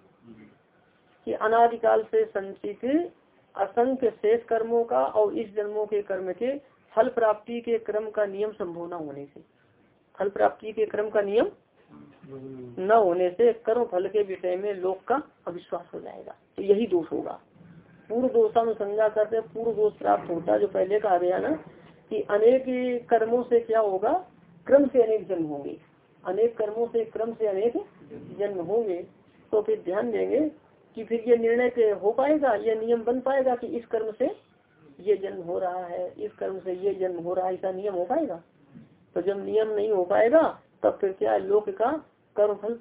Speaker 1: कि अनादिकाल से संचित असंख्य शेष कर्मों का और इस जन्मों के कर्म के फल प्राप्ति के क्रम का नियम संभव न होने से। फल प्राप्ति के क्रम का नियम न होने से कर्म फल के विषय में लोक का अविश्वास हो जाएगा। तो यही दोष होगा। पूर्व दोषानुसंज्ञा करते पूर्व दोष प्राप्त होता है। जो पहले कहा गया ना कि अनेक कर्मों से क्या होगा? क्रम से अनेक जन्म होंगे। अनेक कर्मों से क्रम से अनेक जन्म होंगे। तो फिर ध्यान देंगे कि फिर ये निर्णय हो पाएगा? यह नियम बन पाएगा कि इस कर्म से ये जन्म हो रहा है, इस कर्म से ये जन्म हो रहा है, ऐसा नियम हो पाएगा? तो जब नियम नहीं हो पाएगा, तब फिर क्या लोक का कर्म फल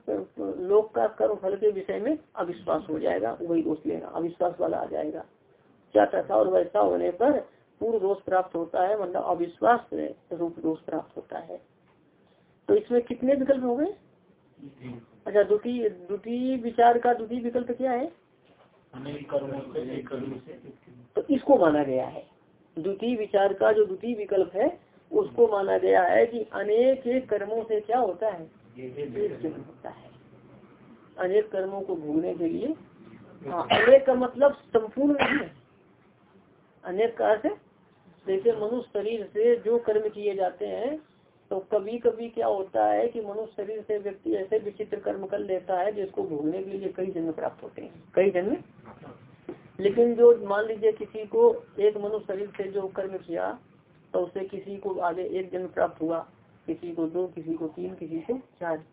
Speaker 1: लोक का कर्म फल के विषय में अविश्वास हो जाएगा वही दोष लेना अविश्वास वाला आ जाएगा। क्या तथा और वैसा होने पर पूर्व दोष प्राप्त होता है मतलब अविश्वास रूप दोष प्राप्त होता है। तो इसमें कितने विकल्प हो गए? अच्छा द्वितीय द्वितीय विचार का द्वितीय विकल्प क्या है? तो इसको माना गया है। द्वितीय विचार का जो द्वितीय विकल्प है उसको माना गया है कि अनेक एक कर्मों से क्या होता है? होता है। अनेक कर्मों को भूलने के लिए हाँ अनेक का मतलब संपूर्ण नहीं है। अनेक का से जैसे मनुष्य शरीर से जो कर्म किए जाते हैं तो कभी कभी क्या होता है कि मनुष्य शरीर से व्यक्ति ऐसे विचित्र कर्म कर लेता है जिसको भूलने के लिए कई जन्म प्राप्त होते हैं। कई जन्म? लेकिन जो मान लीजिए किसी को एक मनुष्य शरीर से जो कर्म किया तो उसे किसी को आगे एक जन्म प्राप्त हुआ किसी को दो, किसी को तीन, किसी को चार।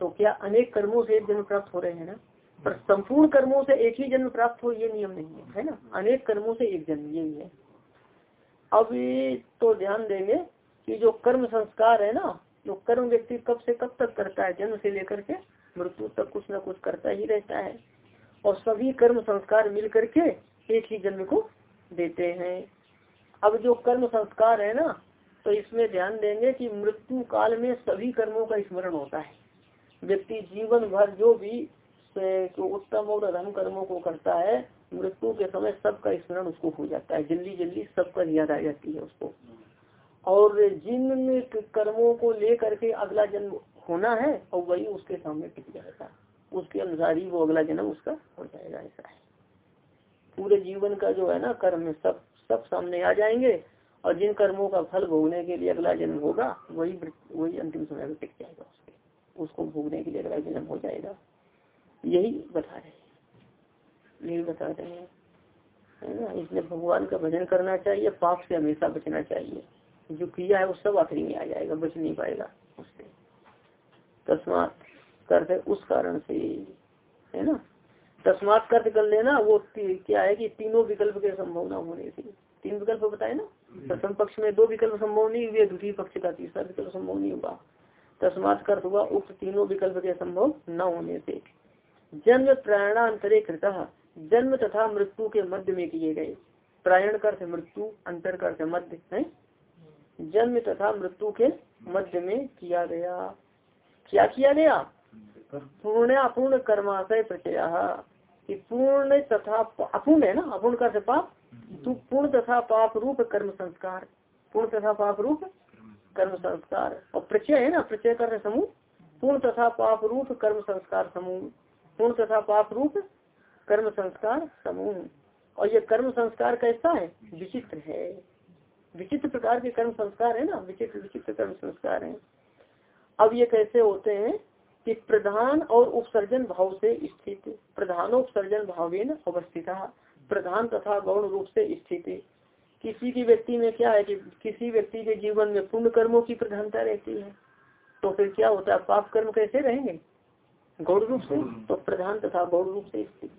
Speaker 1: तो क्या अनेक कर्मों से एक जन्म प्राप्त हो रहे हैं ना? पर संपूर्ण कर्मों से एक ही जन्म प्राप्त हो, ये नियम नहीं है है ना? अनेक कर्मों से एक जन्म, यही है। अब तो ध्यान देंगे कि जो कर्म संस्कार है ना, जो कर्म व्यक्ति कब से कब तक करता है, जन्म से लेकर के मृत्यु तक कुछ न कुछ करता ही रहता है। और सभी कर्म संस्कार मिल करके एक ही जन्म को देते हैं। अब जो कर्म संस्कार है ना तो इसमें ध्यान देंगे कि मृत्यु काल में सभी कर्मों का स्मरण होता है। व्यक्ति जीवन भर जो भी तो उत्तम और अधम कर्मों को करता है, मृत्यु के समय सबका स्मरण उसको हो जाता है। जल्दी जल्दी सबका याद आ जाती है उसको। और जिन कर्मों को लेकर के अगला जन्म होना है, और वही उसके सामने टिक जाएगा। उसके अनुसार ही वो अगला जन्म उसका हो जाएगा, ऐसा है। पूरे जीवन का जो है ना, कर्म सब सब सामने आ जाएँगे। और जिन कर्मों का फल भोगने के लिए अगला जन्म होगा, वही वही अंतिम समय में टिक जाएगा उसके। उसको भोगने के लिए अगला जन्म हो जाएगा। यही बता रहे यही बता रहे हैं। है ना? इसलिए भगवान का भजन करना चाहिए, पाप से हमेशा बचना चाहिए। जो किया है, वो सब आखिरी में आ जाएगा, बच नहीं पाएगा उससे। तस्मात करते उस कारण से। है ना? तस्मात कर्त कर लेना, वो क्या है कि तीनों विकल्प के संभावना होने से। तीन विकल्प बताए ना? प्रथम पक्ष में दो विकल्प संभव नहीं हुए, द्वितीय पक्ष का तीसरा विकल्प संभव नहीं हुआ। तस्मात कर्त हुआ, उक्त तीनों विकल्प के संभव न होने से। जन्म प्रायणांतरे कृत, जन्म तथा मृत्यु के मध्य में किए गए। प्रायण कर मृत्यु, अंतर कर मध्य, है? जन्म तथा मृत्यु के मध्य में किया गया। क्या किया गया? पूर्ण अपूर्ण कर्माशय प्रचय कि पूर्ण तथा अपूर्ण है ना? अपूर्ण कर पाप। तो पूर्ण तथा पाप रूप कर्म संस्कार। पूर्ण तथा पाप रूप कर्म संस्कार। और प्रचय है ना प्रचय कर समूह? पूर्ण तथा पाप रूप कर्म संस्कार समूह। पूर्ण तथा पाप रूप कर्म संस्कार समूह। और ये कर्म संस्कार कैसा है? विचित्र है। विचित्र प्रकार के कर्म संस्कार है ना, विचित्र विचित्र कर्म संस्कार है। अब ये कैसे होते हैं कि प्रधान और उपसर्जन भाव से स्थित प्रधानोपसर्जन भावेन अवस्थित। प्रधान तथा गौण रूप से स्थित किसी की व्यक्ति में क्या है कि किसी व्यक्ति के जीवन में पुण्य कर्मों की प्रधानता रहती है तो फिर क्या होता है? पाप कर्म कैसे रहेंगे? गौड़ रूप से? तो प्रधान तथा गौड़ रूप से स्थित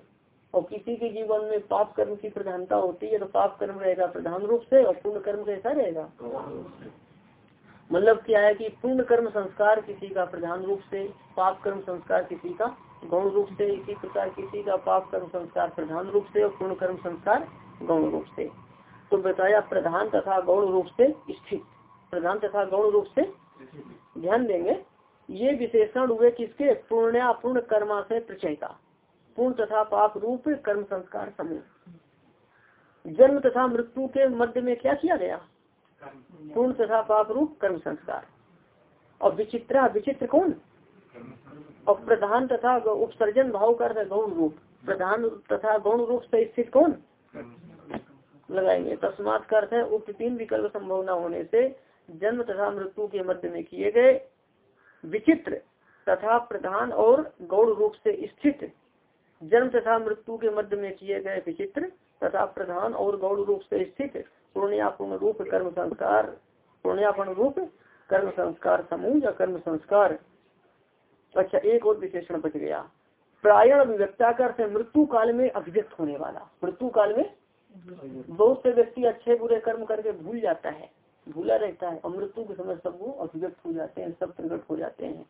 Speaker 1: और किसी के जीवन में पाप कर्म की प्रधानता होती है तो पाप कर्म रहेगा प्रधान रूप से और पुण्य कर्म कैसा रहेगा? मतलब क्या है कि पूर्ण कर्म संस्कार किसी का प्रधान रूप से, पाप कर्म संस्कार किसी का गौण रूप से, इसी प्रकार किसी का पाप कर्म संस्कार प्रधान रूप से और पूर्ण कर्म संस्कार गौण रूप से। तो बताया प्रधान तथा गौण रूप से स्थित। प्रधान तथा गौण रूप से ध्यान देंगे। ये विशेषण हुए किसके? पूर्ण पूर्ण कर्माशय प्रचय का पूर्ण तथा पाप रूप कर्म संस्कार समूह। जन्म तथा मृत्यु के मध्य में क्या किया गया? पूर्ण तथा पाप रूप कर्म संस्कार। और विचित्रा, विचित्र कौन? और प्रधान तथा उपसर्जन भाव कर गौण रूप। प्रधान तथा गौण रूप से स्थित कौन? लगाएँगे। तस्मात का उक्त तीन विकल्प संभावना होने से जन्म तथा मृत्यु के मध्य में किए गए विचित्र तथा प्रधान और गौड़ रूप से स्थित जन्म तथा मृत्यु के मध्य में किए गए विचित्र तथा प्रधान और गौड़ रूप से स्थित पूर्णियापूर्ण रूप कर्म संस्कार पूर्णियापूर्ण रूप कर्म संस्कार समूह या कर्म संस्कार। अच्छा एक और विशेषण बच गया। प्रायण अभिव्यक्ता कर मृत्यु काल में अभिव्यक्त होने वाला। मृत्यु काल में बहुत से व्यक्ति अच्छे बुरे कर्म करके भूल जाता है, भूला रहता है और मृत्यु के समय सब वो अभिव्यक्त हो जाते हैं, सब प्रकट हो जाते हैं।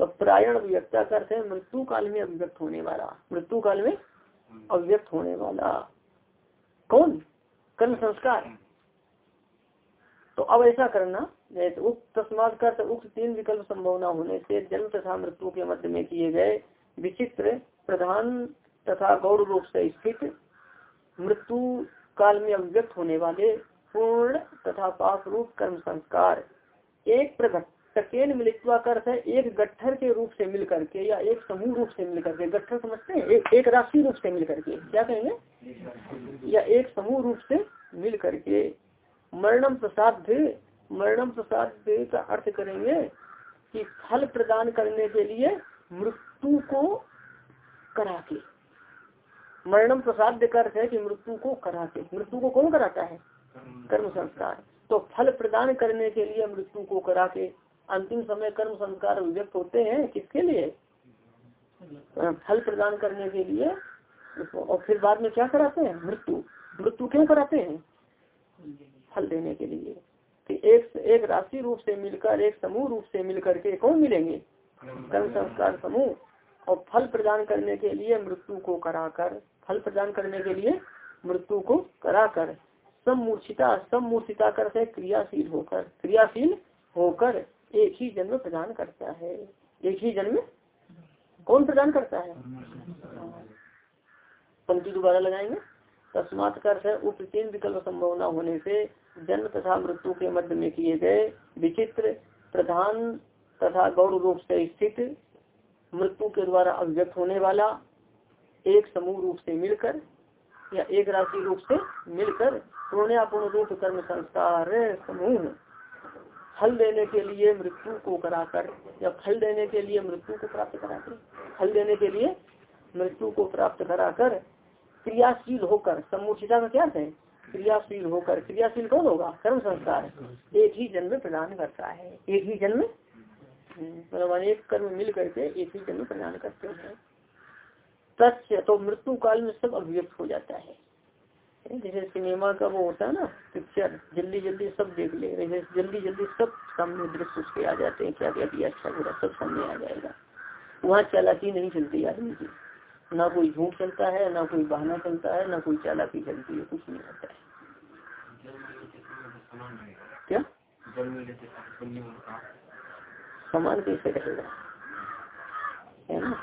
Speaker 1: तो प्रायण अभिव्यक्ता करते हैं मृत्यु काल में अभिव्यक्त होने वाला। मृत्यु काल में अभिव्यक्त होने वाला। कौन? कर्म संस्कार। तो अब ऐसा करना उक्त तस्मात कर उक्त तीन विकल्प संभावना होने से जन्म तथा मृत्यु के मध्य में किए गए विचित्र प्रधान तथा गौड़ रूप से स्थित मृत्यु काल में अभिव्यक्त होने वाले पूर्ण तथा पाप रूप कर्म संस्कार। एक प्रगटेन मिलित्वा कर एक गठर के रूप से मिल करके या एक समूह रूप से मिल करके गठर समझते हैं एक, एक राशि रूप से मिल करके क्या कहेंगे? या एक समूह रूप से मिल करके मरणम प्रसाद मरणम प्रसाद का अर्थ करेंगे कि फल प्रदान करने के लिए मृत्यु को करा के मरणम प्रसाद देकर है कि मृत्यु को करा के मृत्यु को कौन कराता है? कर्म संस्कार। तो फल प्रदान करने के लिए मृत्यु को करा के अंतिम समय कर्म संस्कार विव्यक्त होते हैं किसके लिए? फल प्रदान करने के लिए। और फिर बाद में क्या कराते हैं? मृत्यु। मृत्यु क्यों कराते हैं? फल देने के लिए। कि एक एक राशि रूप से मिलकर, एक समूह रूप से मिलकर के कौन मिलेंगे? कर्म संस्कार समूह। और फल प्रदान करने के लिए मृत्यु को कराकर, फल प्रदान करने के लिए मृत्यु को कराकर समूर्छिता समूर्छिता करते क्रियाशील होकर क्रियाशील होकर एक ही जन्म प्रदान करता है। एक ही जन्म कौन प्रदान करता है? पंक्ति दोबारा लगाएँगे। तस्मात कर उप तीन विकल्प संभावना होने से जन्म तथा मृत्यु के मध्य में किए गए विचित्र, प्रधान तथा गौर रूप से स्थित मृत्यु के द्वारा अभिव्यक्त होने वाला एक समूह रूप से मिलकर या एक राशि रूप से मिलकर पूर्ण रूप कर्म संस्कार समूह फल देने के लिए मृत्यु को कराकर या फल देने के लिए मृत्यु को प्राप्त कराकर, फल देने के लिए मृत्यु को प्राप्त कराकर क्रियाशील होकर समूचिता का क्या है? क्रियाशील होकर, क्रियाशील कौन होगा? कर्म संस्कार। एक ही जन्म प्रदान करता है। एक ही जन्म? मतलब अनेक कर्म मिल करके एक ही जन्म प्रदान करते हैं। तथ्य तो मृत्यु काल में सब अभिव्यक्त हो जाता है। जैसे सिनेमा का वो होता है ना, पिक्चर जल्दी जल्दी सब देख ले, जैसे जल्दी जल्दी सब सामने दृश्य उसके आ जाते हैं क्या क्या अच्छा बुरा सब सामने आ जाएगा। वहाँ चालाकी नहीं चलती आदमी की। ना कोई झूठ चलता है, ना कोई बहाना चलता है, ना कोई चालाकी चलती है, कुछ नहीं होता है। क्या? समान कैसे रहेगा? है ना?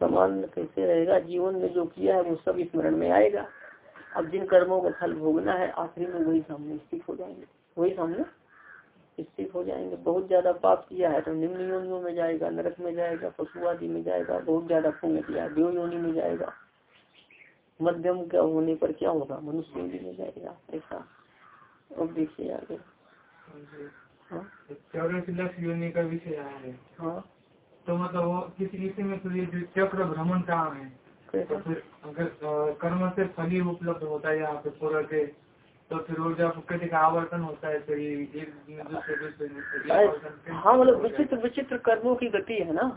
Speaker 1: समान कैसे रहेगा? जीवन में जो किया है, वो सब स्मरण में आएगा। अब जिन कर्मों का फल भोगना है, आखिरी में वही सामने स्थित हो जाएँगे। वही सामने स्थित हो जाएँगे। बहुत ज़्यादा पाप किया है तो निम्न योनियों में जाएगा नरक में जाएगा पशु आदि में जाएगा बहुत ज़्यादा पुण्य किया है देव योनि में जाएगा। मध्यम का होने पर क्या होगा? मनुष्य योनि में जाएगा ऐसा। अब देखिए आगे। हाँ?
Speaker 2: योनि का विषय है।
Speaker 1: हाँ।
Speaker 2: तो मतलब वो किसी किसी में तो ये जो चक्र भ्रमण कहाँ है तो फिर अगर कर्म से फल उपलब्ध होता है यहाँ पे पूरा के तो फिर वो जब किसी का आवर्तन होता है तो ये एक दूसरे दूसरे
Speaker 1: हाँ मतलब विचित्र विचित्र कर्मों की गति है ना।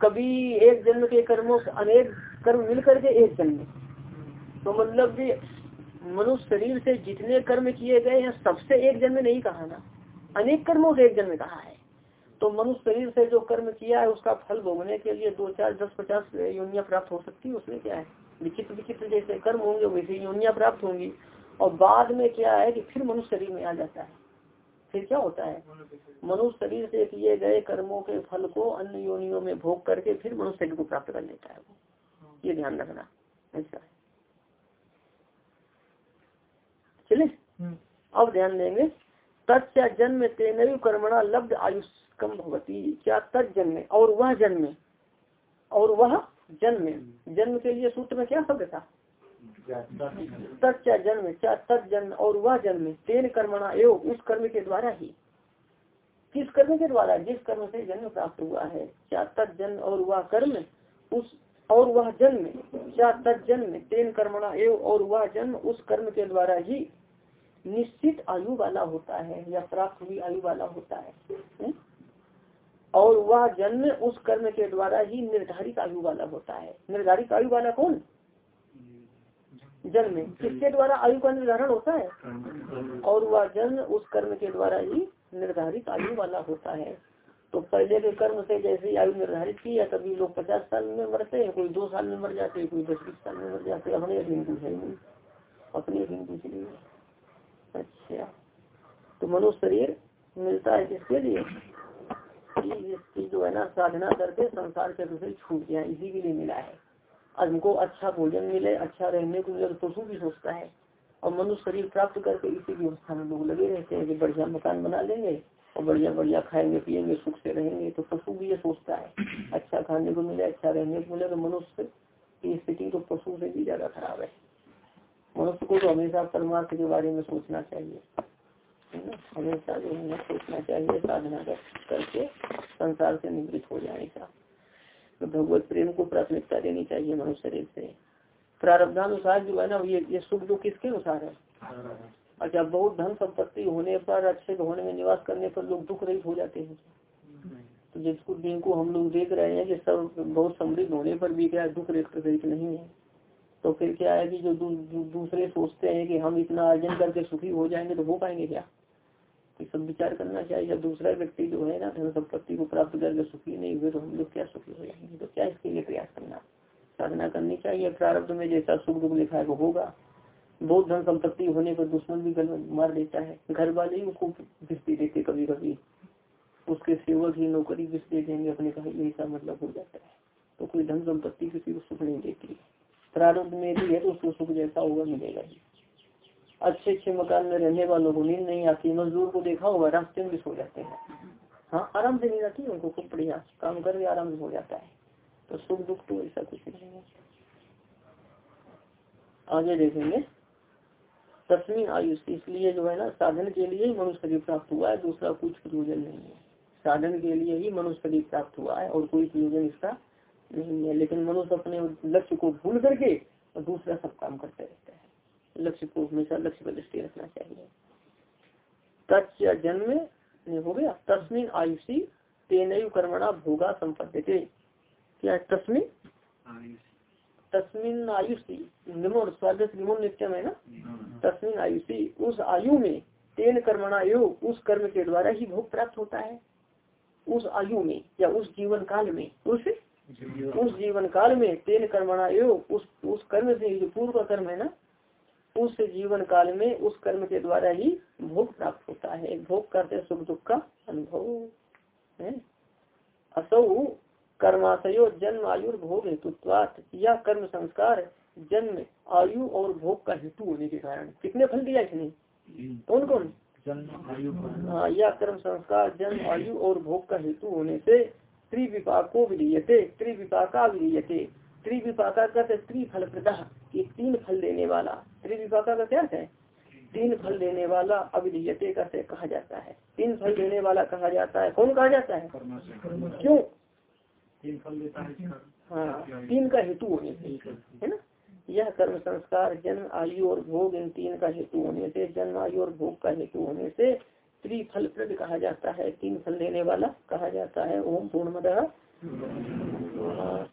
Speaker 1: कभी एक जन्म के कर्मों से अनेक कर्म मिल करके एक जन्म। तो मतलब मनुष्य शरीर से जितने कर्म किए गए हैं सबसे एक जन्म नहीं कहा ना। अनेक कर्मों से एक जन्म कहा है। तो मनुष्य शरीर से जो कर्म किया है उसका फल भोगने के लिए दो चार दस पचास योनिया प्राप्त हो सकती है उसमें क्या है? विचित्र विचित्र जैसे कर्म होंगे वैसे योनिया प्राप्त होंगी। और बाद में क्या है कि फिर मनुष्य शरीर में आ जाता है। फिर क्या होता है? मनुष्य शरीर से किए गए कर्मों के फल को अन्य योनियों में भोग करके फिर मनुष्य शरीर को प्राप्त कर लेता है वो। ये ध्यान रखना। ऐसा चले हम्म। अब ध्यान देंगे। तत्या जन्म तेन कर्मणा लब्ध आयुष्कम भवती। क्या तत् जन्म? और वह जन्म? और वह जन्म? जन्म के लिए सूत्र में क्या शब्द था? तत्या जन्म क्या तत् जन्म और वह जन्म तेन कर्मणा एवं उस कर्म के द्वारा ही। किस कर्म के द्वारा? जिस कर्म से जन्म प्राप्त हुआ है। क्या तत् जन्म और वह कर्म, उस और वह जन्म क्या तत् जन्म तेन कर्मणा एवं और वह जन्म उस कर्म के द्वारा ही निश्चित आयु वाला होता है या प्राप्त हुई आयु वाला होता है? और वह जन्म उस कर्म के द्वारा ही निर्धारित आयु वाला होता है। निर्धारित आयु वाला कौन? जन्म किसके द्वारा? आयु का निर्धारण होता है। और वह जन्म उस कर्म के द्वारा ही निर्धारित आयु वाला होता है। तो पहले के कर्म से जैसे ही आयु निर्धारित की या तभी लोग पचास साल में मरते हैं कोई दो साल में मर जाते हैं कोई दस बीस साल में मर जाते हैं। अपने अधीन कुछ है। नहीं अपने अधीन कुछ नहीं अच्छा। तो मनुष्य शरीर मिलता है किसके लिए? जो है ना साधना करके संसार के दूसरे छूट गया इसी के लिए मिला है। हमको अच्छा भोजन मिले अच्छा रहने को मिले तो पशु भी सोचता है। और मनुष्य शरीर प्राप्त करके इसी व्यवस्था में लोग लगे रहते हैं कि बढ़िया मकान बना लेंगे और बढ़िया बढ़िया खाएँगे पिएँगे सुख से रहेंगे। तो पशु भी ये सोचता है अच्छा खाने को मिले अच्छा रहने को मिले तो मनुष्य की स्थिति तो पशु से भी ज़्यादा खराब है। मनुष्य को तो हमेशा परमार्थ के बारे में सोचना चाहिए। हमेशा जो है, सोचना चाहिए, साधना करके संसार से निवृत्त हो जाने का। तो भगवत प्रेम को प्राथमिकता देनी चाहिए मनुष्य शरीर से। प्रारब्धानुसार जो है ना, ये ये सुख जो किसके अनुसार है? अच्छा बहुत धन संपत्ति होने पर, अच्छे होने में निवास करने पर लोग दुख रहित हो जाते हैं। तो जिसको, जिनको हम लोग देख रहे हैं कि सब बहुत समृद्ध होने पर भी क्या दुख रहित नहीं है। तो फिर क्या है कि जो दूसरे सोचते हैं कि हम इतना अर्जन करके सुखी हो जाएँगे तो हो पाएँगे क्या? तो सब विचार करना चाहिए। जब दूसरा व्यक्ति जो है ना धन संपत्ति को प्राप्त करके सुखी नहीं हुए तो हम लोग क्या सुखी हो जाएँगे? तो क्या इसके लिए प्रयास करना? साधना करनी चाहिए। प्रारब्ध में जैसा सुख दुख लिखा है वो होगा। बहुत धन संपत्ति होने पर दुश्मन भी गल मार देता है। घर वाले ही उसको किस्ती देते कभी कभी उसके सेवक ही नौकरी किस दे देंगे, अपने का यही सा मतलब हो जाता है। तो कोई धन संपत्ति किसी को सुख नहीं देती। प्रारंभ में भी है तो उसको सुख जैसा होगा, मिलेगा ही। अच्छे अच्छे मकान में रहने वालों को नींद नहीं आती, मजदूर को देखा होगा रास्ते में सो जाते हैं। हाँ आराम से नींद आती है, उनको खूब बढ़िया, काम करके आराम से हो जाता है। तो सुख दुख तो ऐसा कुछ नहीं है। आगे देखेंगे। दसवीं आयुष इसलिए जो है ना, साधन के लिए ही मनुष्य शरीर प्राप्त हुआ है, दूसरा कुछ प्रयोजन नहीं है। साधन के लिए ही मनुष्य शरीर प्राप्त हुआ है, और कोई प्रयोजन इसका नहीं है। लेकिन मनुष्य अपने लक्ष्य को भूल करके दूसरा सब काम करते रहता है। लक्ष्य को हमेशा लक्ष्य पर दृष्टि रखना चाहिए। तत् जन्म हो गया तस्मिन आयुषी तेन कर्मणा भोगा संपद्य क्या तस्मिन? तस्मिन आयुषी निमोन स्वागत निमोन नित्यम है ना? तस्मिन आयुषी उस आयु में तेन कर्मणा योग उस कर्म के द्वारा ही भोग प्राप्त होता है। उस आयु में या उस जीवन काल में उस उस जीवन काल में तेन कर्मणा योग उस उस कर्म से जो पूर्व कर्म है ना उस जीवन काल में उस कर्म के द्वारा ही भोग प्राप्त होता है। भोग करते सुख दुख का अनुभव है? असौ कर्माशयो जन्म आयु भोग हेतुत्वात। यह कर्म संस्कार जन्म आयु और भोग का हेतु होने के कारण। कितने फल दिया इसने? कौन कौन? जन्म आयु हाँ यह कर्म संस्कार जन्म आयु और भोग का हेतु होने से त्रिविपाको विधीयते त्रिविपाका विधीयते। त्रिविपाका का त्रि फल प्रदा ये तीन फल देने वाला त्रिविपाका का क्या है? तीन फल देने वाला अविधीयते का से कहा जाता है। तीन फल देने वाला कहा जाता है। कौन कहा जाता है? क्यों? तीन फल देता है हाँ तीन का हेतु होने से है ना? यह कर्म संस्कार जन्म आयु और भोग इन तीन का हेतु होने से जन्म आयु और भोग का हेतु होने से त्रिफल प्रद कहा जाता है। तीन फल देने वाला कहा जाता है। ओम पूर्ण Voilà.